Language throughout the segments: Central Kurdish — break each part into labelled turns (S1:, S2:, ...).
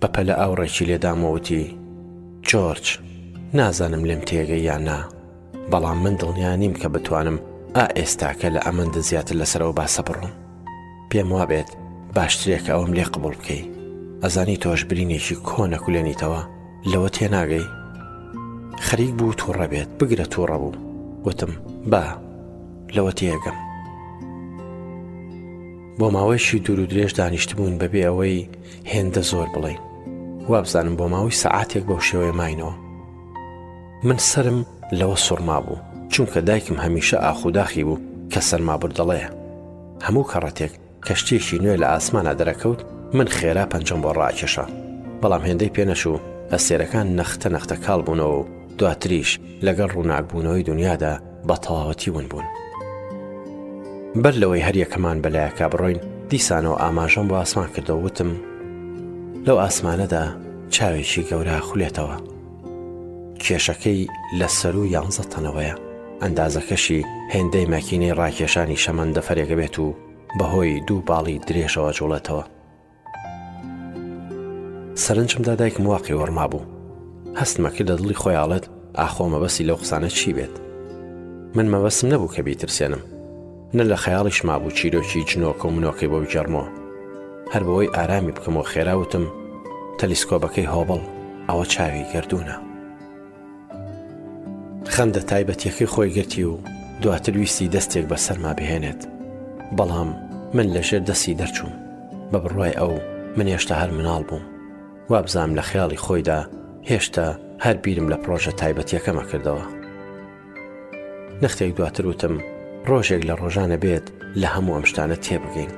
S1: بەپەلە ئاوڕێکی لێدام و وتی، جۆرج، نازانم لێم تێگەی یان نا، بەڵام من دڵنیا نیم کە بتوانم ئا ئێستاکە لە ئەمەندە زیاتر لەسەر ئەو باسە بڕۆم. پێم وابێت باشترە کە ئەوەم لێ قبوڵ بکەی. ئەزانی تۆش برینێکی کۆن نەکولێنیتەوە، لەوە تێناگەی؟ خەریک بوو تووڕە بێت، بگرە تووڕە بوو. وتم، با، لەوە تێگەم. بۆ ماوەیەکی دوور و درێژ دانیشتبووین بەبێ ئەوەی هێندە زۆر بڵێین وابزانم بۆ ماوەی سەعاتێک بەو شێوەیە ماینەوە من سرم لەوە سوڕما بوو چونکە دایکم هەمیشە ئاخوداخی بوو کە سەرما بردەڵەیە هەموو کەڕەتێک کەشتێکی نوێ لە ئاسمانە دەرەکەوت من خێرا پەنجەم بۆ ڕاکێشا بەڵام هێندەی پێنەچوو ئەسێرەکان نەختە نەختە کاڵ بوونەوە و دواتریش لەگەڵ ڕووناکبوونەوەی دنیادا بە تەواوەتی ون بوون. بەر لەوەی هەریەکەمان بەلایەکە بڕۆین دیسانەوە ئاماژەم بۆ ئاسمان کردەوە وتم لەو ئاسمانەدا چاوێکی گەورە خولێتەوە کێشەکەی لە سەر و یانزە تەنەوەیە ئەندازەکەشی هێندەی ماکینەی ڕاکێشانی شەمەندەفەرێکە بێت و بەهۆی دوو باڵی درێژەوە جوڵێتەوە سەرنجم دا دایکم واقی وەڕما بوو هەستمە کرد لە دڵی خۆی ئاڵێت ئاخۆ مەبەسی لەو قسانە چی بێت من مەبەسم نەبوو کە بیترسێنم نە لە خەیاڵیش مابوو چیرۆکی جنۆکە و منۆکەی بەو جەرمەوە هەر بەوەی ئارامی بکەمەوە خێراوتم تەلیسکۆبەکەی هۆبڵ ئەوە چاوی گردوونە خەندە تایبەتیەکەی خۆی گرتی و دواتر ویستی دەستێک بە سەرما بهێنێت بەڵام من لە ژێر دەستی دەرچووم بە بڕوای ئەو من هێشتا هەر مناڵ بووم وابزانام لە خیاڵی خۆیدا هێشتا هەر بیرم لە پرۆژە تایبەتیەکەمە کردەوە نەختێک دواتر وتم ڕۆژێک لە ڕۆژانە بێت لە هەموو ئەم شتانە تێبگەین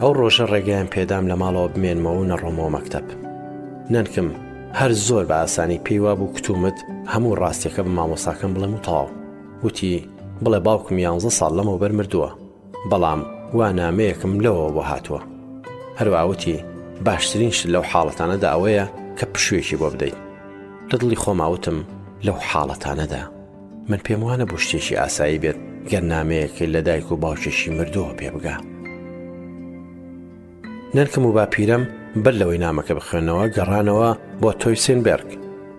S1: ئەو ڕۆژە ڕێگەیان پێدام لە ماڵەوە بمێنمەوە و نەڕۆمەوە مەکتەب نەنکم هەر زۆر بە ئاسانی پێی وابوو کتومت هەموو ڕاستیەکە بە مامۆساکەم بڵێم و تەواو وتی بڵێ باوکم یانزە ساڵ لەمەوە بەر مردووە بەڵام وا نامەیەکم لەوەوە بۆ هاتووە هەرواوتی باشترین شت لەو حاڵەتانەدا ئەوەیە کە پشوێکی بۆ بدەیت لە دڵی خۆماوتم لەو حاڵەتانەدا من پێم وانە بوو شتێکی ئاسایی بێت گەر نامەیەک لە دایک و باوکێکی مردووە پێ بگا. نرکم و باپیرم بەر لەوەی نامەکە بخوێنەوە گەڕانەوە بۆ تۆی سینبرگ.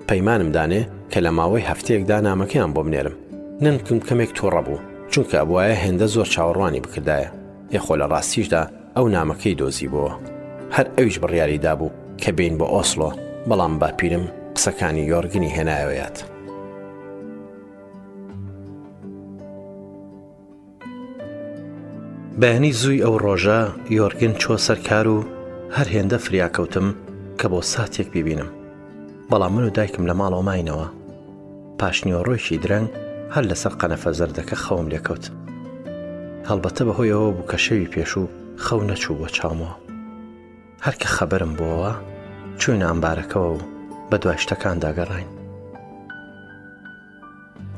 S1: پەیمانم دانێ کە لە ماوەی هەفتەیەکدا نامەکەیان بۆ بنێرم. نرکم کەمێک تووڕە بوو چونکە بواە هێندە زۆر چاوەڕوانی بکردایە. یخۆ لە ڕاستیشدا ئەو نامەکەی دۆزیبۆوە هەر ئەویش بڕیاری دابوو کە بێین بۆ ئۆسڵۆ بەڵام باپیرم قسەکانی یۆرگنی هێنایەوە یاد. بەیانی زووی ئەو ڕۆژە یۆرگن چۆ سەر کار و هەر هێندە فریاکەوتم کە بۆ ساتێک ببینم بەڵام من و دایکم لە ماڵەوە ماینەوە پاشنیوەڕۆیشی درەنگ هەر لەسەر قەنەفە زەردەکە خەوم لێکەوت هەڵبەتە بەهۆیەوە بوو کە شەوی پێشوو خەو نەچوو بە چاومەوە هەرکە خەبەرم بۆەوە چوین ئامبارەکەەوە و بە دوای شتەکان داگەڕین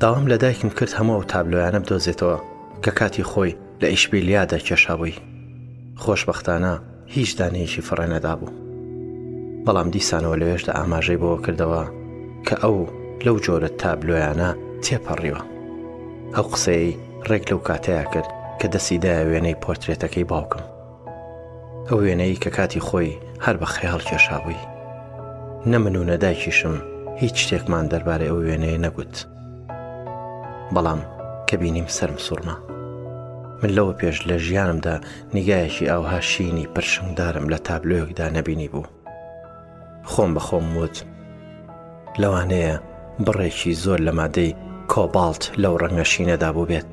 S1: داوام لە دایکم کرد هەموو ئەو تابلۆیانە بدۆزێتەوە کە کاتی خۆی لە ئیشبیلیادا کێشاوی خۆشببختانە هیچ دانەیەکی فڕێ نەدابوو بەڵام دیسانەوە لەوێشدا ئاماژەی بەوە کردەوە کە ئەو لەو جۆرە تابلۆیانە تێپەڕیوە ئەو قسەی ڕێک لەو کاتەیە کرد کە دەسیدایە وێنەی پۆرترێتەکەی باوکم ئەو وێنەی کە کاتی خۆی هەر بە خەیاڵ کێشابووی نەمن و نەدایکیشم هیچ شتێکمان دەربارەی ئەو وێنەیە نەگوت بەڵام کە بینیم سرم سوڕما من لەوە پێش لە ژیانمدا نیگایەکی ئاوها شینی پرشنگدارم لە تابلۆیەکدا نەبینی بوو خۆم بە خۆم وت لەوانەیە بڕێکی زۆر لە مادەی کۆباڵت لەو ڕەنگە شینەدا بوو بێت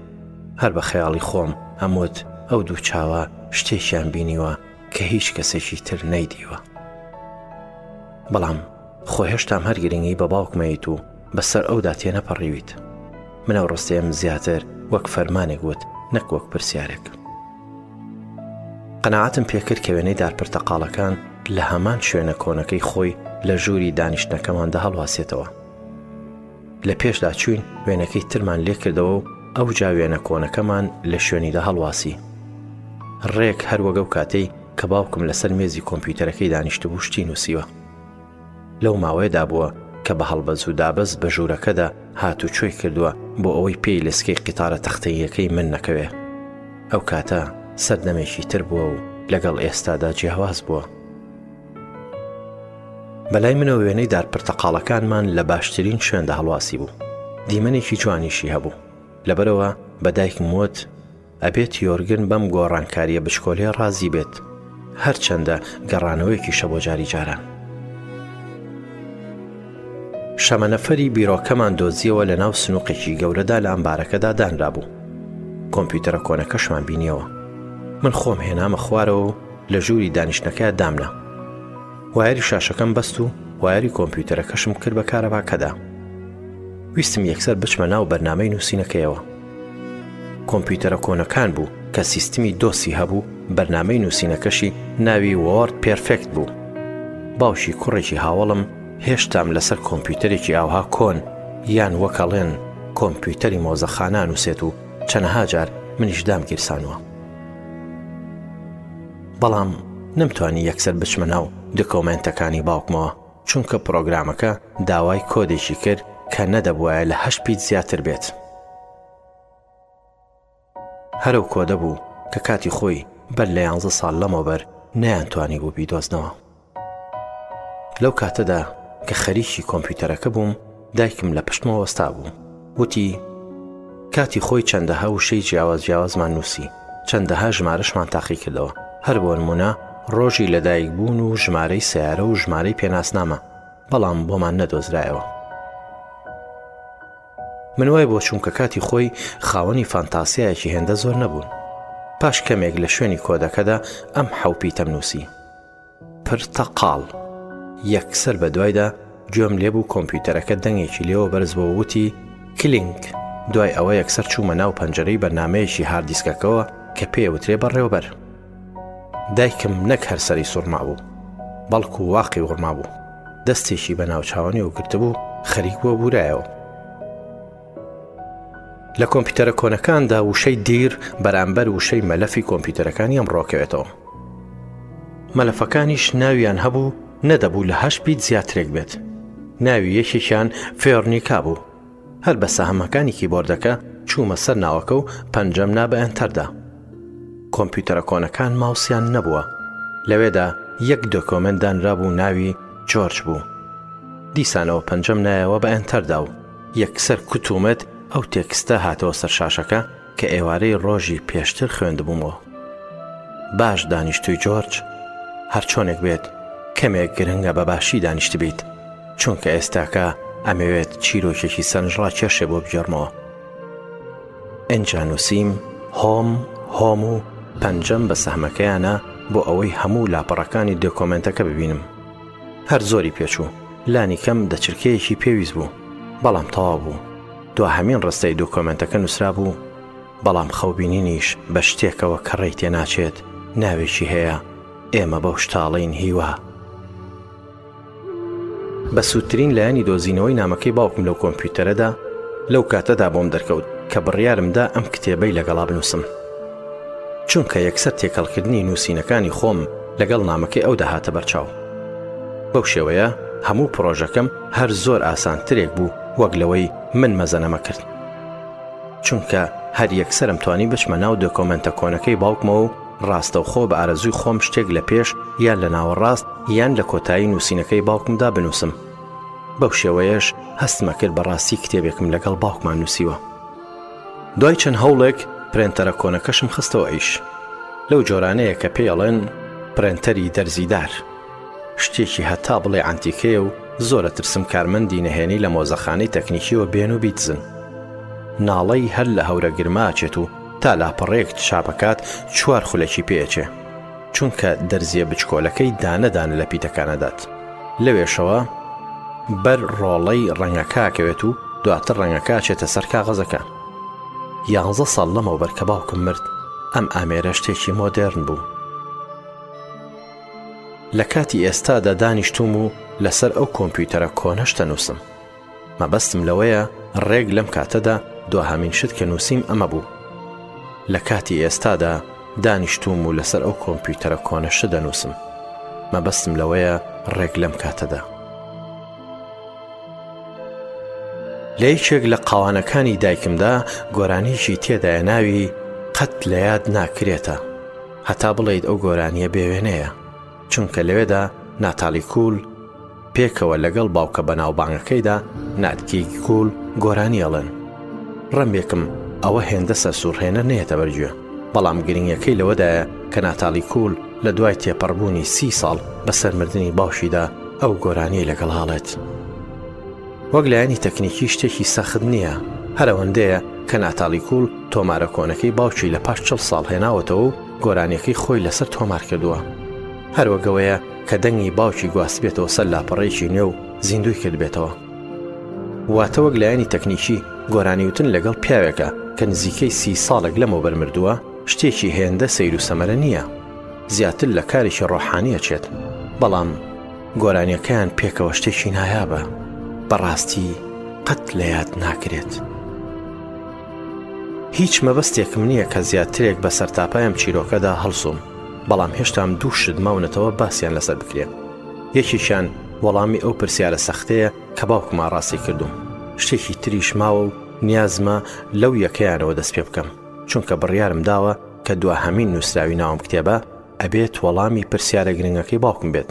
S1: هەر بە خەیاڵی خۆم ئەموت ئەو دوو چاوە شتێکیان بینیوە کە هیچ کەسێکی تر نەیدیوە بەڵام خۆ هێشتام هەر گرنگی بە باوکمەیت و بەسەر ئەودا تێنەپەڕیویت. من ئەو ڕستەیەم زیاتر وەک فەرمانێک وت نەک وەک پرسیارێک. قەناعەتم پێکرد کە وێنەی دارپرتەقاڵەکان لە هەمان شوێنە کۆنەکەی خۆی لە ژووری دانیشتنەکەماندا هەڵواسێتەوە. لە پێشدا چوین وێنەکەی ترمان لێکردەوە و ئەو جا وێنە کۆنەکەمان لە شوێنیدا هەڵواسی. ڕێک هەروەگەو کاتەی کە باوکم لەسەر مێزی کۆمپیوتەرەکەی دانیشتبوو شتی نووسیوە. لەو ماوەیەدا بووە کە بە هەڵبەز و دابەز بە ژوورەکەدا هاتوچۆی کردووە بۆ ئەوەی پێی لەسکەی قیتارە تەختەییەکەی من نەکەوێ. ئەو کاتە سەردەمێکی تر بووە و لەگەڵ ئێستادا جیاواز بووە. بەلای منەوە وێنەی دار پرتەقاڵەکانمان لە باشترین شوێندا هەڵواسی بوو. دیمەنێکی جوانیشی هەبوو. لەبەرەوە بە دایکم وت ئەبێت یۆرگن بەم گۆڕانکارییە بچکۆلەیە ڕازی بێت، هەرچەندە گەڕانەوەیەکیشە بۆ جاری جاران. شەمەنەفەری بیرۆکەمان دۆزیەوە لە ناو سنووقێکی گەورەدا لە ئەمبارەکەدا دانرابوو. کۆمپیوتەرە کۆنەکەشمان بینیەوە. من خۆم هێنامە خوارەوە و لە ژووری دانیشتنەکە دامنا. وایەری شاشەکەم بەست و وایەری کۆمپیوتەرەکەشم کرد بە کارەباکەدا. ویستم یەکسەر بچمە ناو بەرنامەی نووسینەکەیەوە. کۆمپیوتەرە کۆنەکان بوو کە سیستمی دۆسی هەبوو بەرنامەی نووسینەکەشی ناوی وۆرد پێرفێکت بوو باوکی کوڕێکی هاوڵم هێشتام لەسەر کۆمپیوتەرێکی ئاوها کۆن یان وەکەڵێن کۆمپیوتەری مۆزەخانان وسێت و چەنەها جار منیش دام گیرسانوە بەڵام نەمتوانی یەکسەر بچمە ناو دکۆمنتەکانی باوکمەوە چونکە پڕۆگرامەکە داوای کۆدێکی کرد کە نەدەبوایە لە هەشت پیت زیاتر بێت. هەرەو کۆدە بوو کە کاتی خۆی بەر لە یانزە ساڵ لەمەوبەر نەیانتوانی بوو بیدۆزنەوە. لەو کاتەدا کە خەریکی کۆمپیوتەرەکە بووم، دایکم لە پشتمەوە وەستابوو وتی، کاتی خۆی چەندەها وشەی جیاواز جیاوازمان نووسی، چەندەها ژمارەشمان تاقی کردەوە، هەر بۆ نموونە ڕۆژی لەدایکبوون و ژمارەی سەیارە و ژمارەی پێناسنامە، بەڵام بۆمان نەدۆزرایەوە. من وای بۆ چووم کە کاتی خۆی خاوەنی فانتاسیایەکی هێندە زۆر نەبوون. پاش کەمێک لە شوێنی کۆدەکەدا ئەم حەوپیتەم نووسی. پرتەقاڵ. یەکسەر بە دوایدا گوێم لێ بوو کۆمپیوتەرەکە دەنگێکی لێوە بەرز بۆ وتی، کلینگ، دوای ئەوە یەکسەر چوومە ناو پەنجەرەی بەرنامەیەکی هارد دیسکەکەوە کە پێ وترێ بەڕێوەبەر. دایکم نەک هەر سەری سوڕما بوو، بەڵکوو واقی وڕما بوو، دەستێکی بە ناو چاوانیەوە گرتبوو خەریک بووە بوورایەوە. لە کۆمپیوتەرە کۆنەکاندا وشەی دیر بەرامبەر وشەی مەلەفی کۆمپیوتەرەکانی ئەم ڕۆکەوێتەوە مەلەفەکانیش ناویان هەبوو نەدەبوو لە هەش بیت زیاترێک بێت ناوی یەکێکیان فێرنیکا بوو هەر بە سەهمەکانی کیبۆردەکە چوومە سەر ناوەکە و پەنجەم نا بە ئەنتەردا کۆمپیوتەرە کۆنەکان ماوسیان نەبووە لەوێدا یەک دۆکۆمنت دانرابوو ناوی جۆرج بوو دیسانەوە پەنجەم نایەوە بە ئەنتەردا و یەکسەر کوت و مت ئەو تێکستە هاتەوە سەر شاشەکە کە ئێوارەی ڕۆژی پێشتر خوێندبوومەوە. باش دانیشتووی جۆرج، هەرچۆنێک بێت کەمێک گرنگە بە باشی دانیشتبیت، چونکە ئێستاکە ئەمەوێت چیرۆکێکی سەرنجڕا کێشێ بۆ بگێڕمەوە. ئەجا نووسیم هۆم هۆم و پەنجەم بە سەهمەکەیانە بۆ ئەوەی هەموو لاپەڕەکانی دۆکۆمێنتەکە ببینم. هەر زۆری پێچوو لانی کەم دە چرکەیەکی پێویست بوو بەڵام تەواو بوو دو هەمین ڕستەی دوو کۆمنتەکە نووسرا بوو بەڵام خەوبینینیش بە شتێکەوە کە ڕێی تێناچێت ناوێکی هەیە ئێمە بەو شتاڵین هیوا بە سوودترین لایەنی دۆزینەوەی نامەکەی باوکم لەو کۆمپیوتەرەدا لەو کاتەدا بۆم دەرکەوت کە بڕیارمدا ئەم کتێبەی لەگەڵا بنووسم چونکە یەکسەر تێکەڵکردنی نووسینەکانی خۆم لەگەڵ نامەکەی ئەودا هاتە بەرچاو. بەو شێوەیە هەموو پڕۆژەکەم هەر زۆر ئاسانترێک بوو وەک لەوەی من مەزەنەمە کرد. چونکە هەر یەکسرم توانی بچمە ناو دۆکۆمنتە کۆنەکەی باوکمەوە و ڕاستەوخۆ بە ئارەزوی خۆم شتێک لە پێش یان لە ناوەڕاست یان لە کۆتایی نووسینەکەی باوکمدا بنووسم بەو شێوەیەش هەستمە کرد بەڕاستی کتێبێکم لەگەڵ باوکمان نووسیوە دوای چەند هەوڵێک پرێنتەرە کۆنەکەشم خستەوە ئەیش لەو جۆرانەیە کە پێڵێن پرێنتەری دەرزیدار شتێکی هەتا بڵێ ئەنتیکەیە و زۆرە ترسم کارمەندی نەهێنی لە مۆزەخانەی تەکنیکیەوە بێن و بیدزن ناڵەی هەر لە هەورە گرماچێت و تا لاپەڕێک چاپەکات چوار خولەکی پێچێ چونکە دەرزییە بچکۆلەکەی دانە دانە لە پیتەکان ئەدات. لەوێشەوە بەر ڕۆڵەی ڕەنگەکە ئەکەوێت و دواتر ڕەنگەکە ئەچێتە سەر کاغەزەکە. یانزە ساڵ لەمەوبەر کە باوکم مرد، ئەم ئامێرە شتێکی مۆدێرن بوو. لە کاتی ئێستادا دانیشتووم و لەسەر ئەو کۆمپیوتەرە کۆنەش دەنووسم. مەبەستم لەوەیە ڕێک لەم کاتەدا دواهامین شت کە نووسیم ئەمە بوو. لە کاتی ئێستادا دانیشتووم و لەسەر ئەو کۆمپیوتەرە کۆنەشە دەنووسم. مەبەستم لەوەیە ڕێک لەم کاتەدا. لە یەکێک لە قاوانەکانی دایکمدا گۆرانیکی تێدایە ناوی قەت لە یاد ناکرێتە هەتا بڵیت ئەو گۆرانیە بێوێنەیە چونکە لەوێدا ناتالیکول پێکەوە لەگەڵ باوکە بەناوبانگەکەیدا ناتکیک کول گۆرانی ئەڵێن ڕەمبێکم ئەوە هێندە سەرسوورهێنەر نێتە بەرگوێ بەڵام گرنگەکەی لەوەدایە کە ناتالی کول لە دوای تێپەڕبوونی سی ساڵ بەسەر مردنی باشیدا ئەو گۆرانی لەگەڵ هاڵێت وەک لایەنی تەکنیکی شتێکی سەخت نییە هەرەوەندەیە کە ناتالی کول تۆمارە کۆنەکەی باوکی لە پاش چڵ ساڵ هێناوەتەوە و گۆرانیەکەی خۆی لەسەر تۆمار کردووە هەروەگەوەیە کە دەنگی باوکی گواستبێتەوە سەر لاپەڕەیەکی نوێ و زیندووی کردبێتەوە واتە وەک لایەنی تەکنیکی گۆرانیوتن لەگەڵ پیاوێکە کە نزیکەی سی ساڵێک لەمەوبەر مردووە شتێکی هێندە سەیر و سەمەرە نییە زیاتر لە کارێکی ڕۆحانیە چێت بەڵام گۆرانیەکەیان پێکەوە شتێکی نایابە بەڕاستی قەت لە یاد ناکرێت. هیچ مەبەستێکم نییە کە زیاترێک بە سەرتاپایم چیرۆکەدا هەڵسوم بەڵام هێشتام دوو شت ماونەتەوە باسیان لەسەر بکرێن یەکێکیان وەڵامی ئەو پرسیارە سەختەیە کە باوکما ڕاستی کردوم شتێکی تریش ماوە و نیازمە لەو یەکەیانەوە دەست پێ بکەم چونکە بڕیارم داوە کە دواهەمین نووسراوی ناوم کتێبە ئەبێت وەڵامی پرسیارە گرنگەکەی باوکم بێت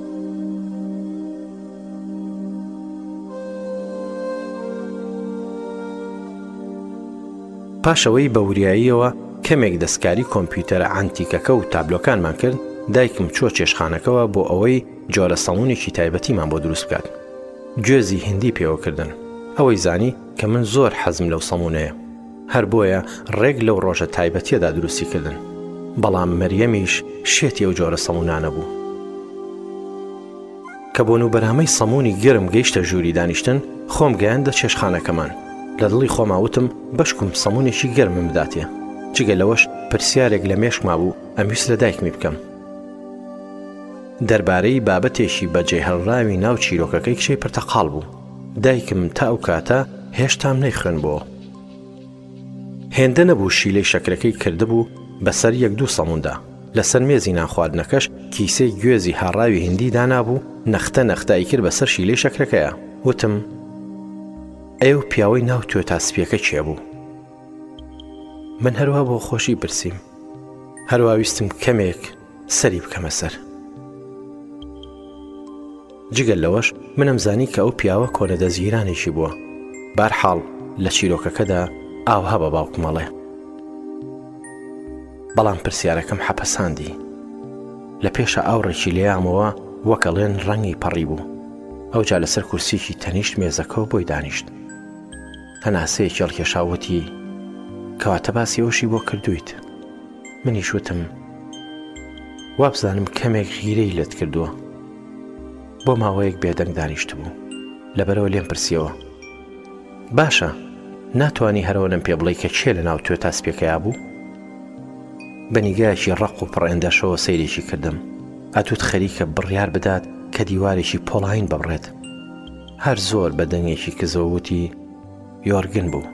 S1: پاش ئەوەی بە وریاییەوە کەمێک دەستکاری کۆمپیوتەرە عەنتیکەکە و تابلۆکانمان کرد، دایکم چووە چێشتخانەکەوە بۆ ئەوەی جۆرە سەڵونێکی تایبەتیمان بۆ دروست بکات. گوێزی هندی پێوە کردن. ئەوەی زانی کە من زۆر حەزم لەو سەمونەیە. هەر بۆیە ڕێک لەو ڕۆژە تایبەتیەدا دروستی کردن. بەڵام مریەمیش شێتی ئەو جۆرە سەمونانە بوو. کە بۆن و بەرامەی سەمونی گەرم گەیشتە ژووری دانیشتن خۆم گەیاندە چێشخانەکەمان لە دڵی خۆما وتم بەشکم سەمونێکی گەرمم بداتێ جگە لەوەش پرسیارێک لە مێشکما بوو ئەمویست لە دایکمی بکەم دەربارەی بابەتێکی بەجێ هەڵراوی ناو چیرۆکەکەی کچەی پرتەقاڵ بوو دایکم تا ئەو کاتە هێشتام نەیخوێن بۆ هێندە نەبوو شیلەی شەکرەکەی کردبوو بە سەر یەک دوو سەموندا، لە سەر مێزی نانخواردنەکەش کیسەی گوێزی هاڕاوی هندی دانابوو، نەختە نەختە ئەیکرد بە سەر شیلەی شەکرەکەیە. وتم، ئەی ئەو پیاوەی ناو توێتا سپیەکە کێ بوو؟ من هەروا بۆ خۆشی پرسیم. هەروا ویستم کەمێک سەری بکەمە سەر. جگە لەوەش منم زانی کە ئەو پیاوە کۆنە دەزگیرانێکی بووە بارحاڵ لە چیرۆکەکەدا ئاوها بە باوکمەڵێ بەڵام پرسیارەکەم حەپەساندی لە پێشە ئاوڕێکی لێامەوە وەکەڵێن ڕەنگی پەڕی بوو ئەوجا لەسەر کورسیکی تەنیشت مێزەکەەوە بۆی دانیشت هەناسەیەکی هەڵکێشا و وتی، کەواتە باسی ئەوشی بۆ کردوویت؟ منیش وتم، وابزانم کەمێک غیرەی لێت کردووە. بۆ ماوەیەک بێدەنگ دانیشتبوو، لەبەرەوە لێم پرسیەوە، باشە، ناتوانی هەرەوەنەم پێ بڵێی کە کێ لەناو توێتا سپیەکەیا بوو؟ بە نیگایەکی ڕەق و پڕئێندەشەوە سەیرێکی کردم، ئەتوت خەریکە بڕیار بدات کە دیوارێکی پۆڵایین ببڕێت. هەر زۆر بە دەنگێکی کزۆ وتی یۆرگن بوو.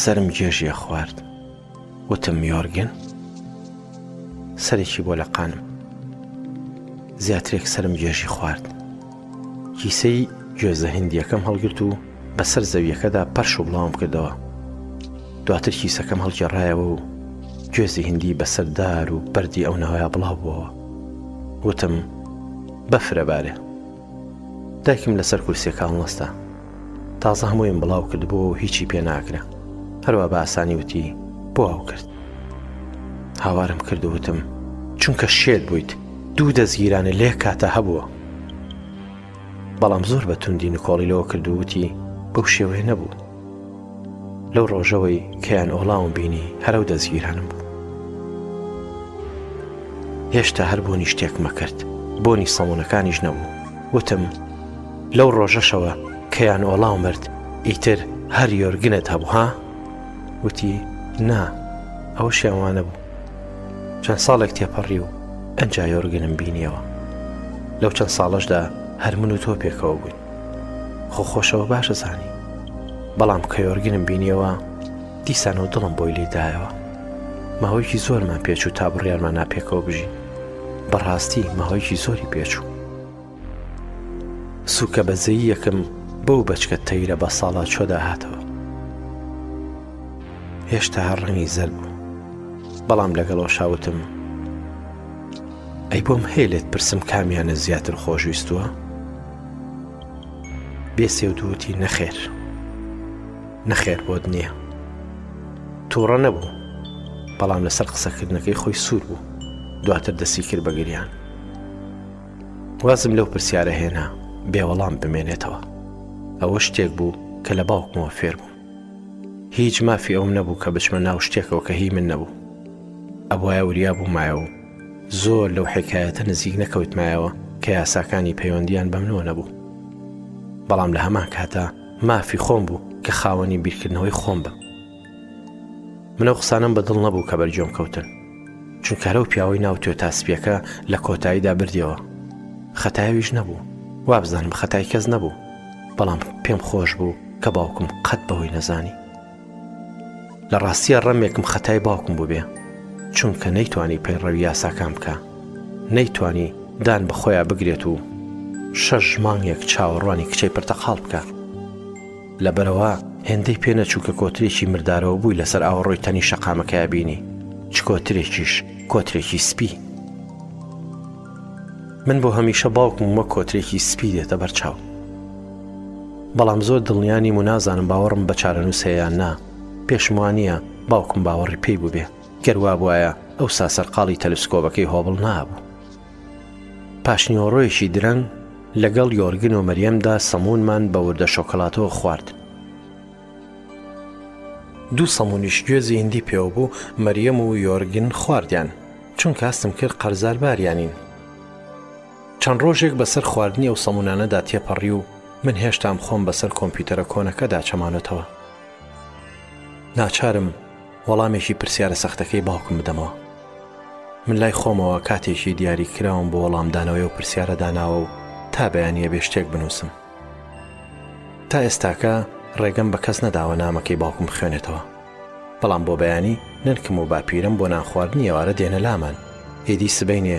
S1: سەرم گێژیە خوارد. وتم یۆرگن؟ سەرێکی بۆ لە قانم. زیاترێک سەرم گێژی خوارد. کیسەی گوێزە هندیەکەم هەڵگرت و بەسەر زەوییەکەدا پەرش و بڵاوم کردەوە، دواتر کیسەکەم هەڵگێڕایەوە و گوێزی هندی بەسەر دار و بەردی ئەو ناوەیا بڵاو بووەوە. وتم، بەفرە بارێ. دایکم لەسەر کورسییەکە هەڵنەستا. تازە هەموویم بڵاو کردبووە و هیچی پێ ناکرا. هەروا بە ئاسانی وتی، بۆ ئاو کرد؟ هاوارم کرد و وتم، چونکە شێت بوویت، دوو دەزگیرانە لەیەک کاتا هەبووە. بەڵام زۆر بە توندی نکۆڵی لەوە کرد و وتی بەو شێوەیە نەبوو لەو ڕۆژەوەی کەیان ئۆڵاوم بینی هەرو دەستگیرانم بوو هێشتا هەر بۆنی شتێک مەکرد بۆنی سەمونەکانیش نەبوو وتم لەو ڕۆژەشەوە کەیان ئۆڵاو مرد ئیتر هەر یۆرگنت هەبوو ها وتی نا ئەوە شێوانە بوو چەند ساڵێک تێپەڕی و ئەجا یۆرگنم بینیەوە لەو چەند ساڵەشدا هەر من و تۆ پێکەوە بووین خۆ خۆشەوە باشە زانی بەڵام کە یۆرگنم بینیەوە دیسان و دڵم بۆی لێدایەوە ماوەیەکی زۆرمان پێچوو تا بڕیارمان ناپێکەوە بژین بەڕاستی ماوەیەکی زۆری پێچوو سوکە بەزەییەکم بەو بەچکە تەیرە بە ساڵا چۆدا هاتەوە هێشتا هەر ڕەنگی زەر بوو بەڵام لەگەڵەوە شاوتم ئەی بۆم هەیە لێت پرسم کامیانە زیاتر خۆشویستووە بێ سێودوتی نەخێر نەخێر بۆت نییە تووڕە نەبوو بەڵام لەسەر قسەکردنەکەی خۆی سوور بوو دواتر دەسی کرد بەگریان وازم لەو پرسیارە هێنا بێ وەڵام بمێنێتەوە ئەوە شتێک بوو کە لە باوکمەوە فێر بوو هیچ مافی ئەوم نەبوو کە بچمە ناو شتێکەوە کە هی من نەبوو ئەبواە وریا بوومایەوە زۆر لەو حکایەتە نزیک نەکەوتمایەوە کە یاساکانی پەیوەندیان بەمنەوە نەبوو بەڵام لە هەمان کاتە مافی خۆم بوو کە خاوەنی بیرکردنەوەی خۆم بم من ئەو قسانەم بەدڵ نەبوو کە بەرگۆم کەوتن چونکارە و پیاوەی ناو توێ تا سپیەکە لە کۆتاییدا بردیەوە خەتاویش نەبوو وابزانم خەتای کەس نەبوو بەڵام پێم خۆش بوو کە باوکم قەت بەوەی نەزانی لە ڕاستیە ڕەمێکم خەتای باوکم بووبێ چونکە نەیتوانی پەیڕەوی یاساکان بکە نەیتوانی دان بە خۆیان بگرێت و شەش مانگێک چاوەڕوانی کچەی پرتەقاڵ بکە لەبەرئەوە هێندەی پێ نەچوو کە کۆترێکی مردارەوە بووی لەسەر ئاوەڕۆی تەنی شەقامەکەیا بینی، چ کۆترێکیش، کۆترێکی سپی! من بۆ هەمیشە باوکمم وەک کۆترێکی سپی دێتە بەر چاو. بەڵام زۆر دڵنیا نیم و نازانم باوەڕم بە چارەنووس هەیە یان نا، پێشم وا نییە باوکم باوەڕی پێی بووبێ، گەر وابوایە ئەوسا سەرقاڵی تەلسکۆبەکەی هۆبڵ نابوو. پاشنیوەڕۆیەکی درەنگ لەگەڵ یۆرگن و مەریەمدا سەمونمان بە وردە شۆکەلاتەوە خوارد. دوو سەمونیش گوێزی هندی پێوە بوو مەریەم و یۆرگن خواردیان چون کاستم کرد قەرزار باریانین. چەند ڕۆژێک بەسەر خواردنی ئەو سەمونانەدا تێپەڕی و من هێشتام خۆم بەسەر کۆمپیوتەرە کۆنەکەدا چەمانەتەوە. ناچارم، وەڵامێکی پرسیارە سەختەکەی باوکم بدەمەوە. من لای خۆمەوە کاتێکی دیاری کراوم بۆ وەڵامدانەوەی ئەو پرسیارە داناوە و تا بەیانییە بێ شتێک بنووسم. تا ئێستاکە ڕێگەم بە کەس نەداوە نامەکەی باوکم بخوێنێتەوە. بەڵام بۆ بەیانی نەنکم و باپیرەم بۆ نانخواردنی ئێوارە دێنە لامان، ئیدی سبەینێ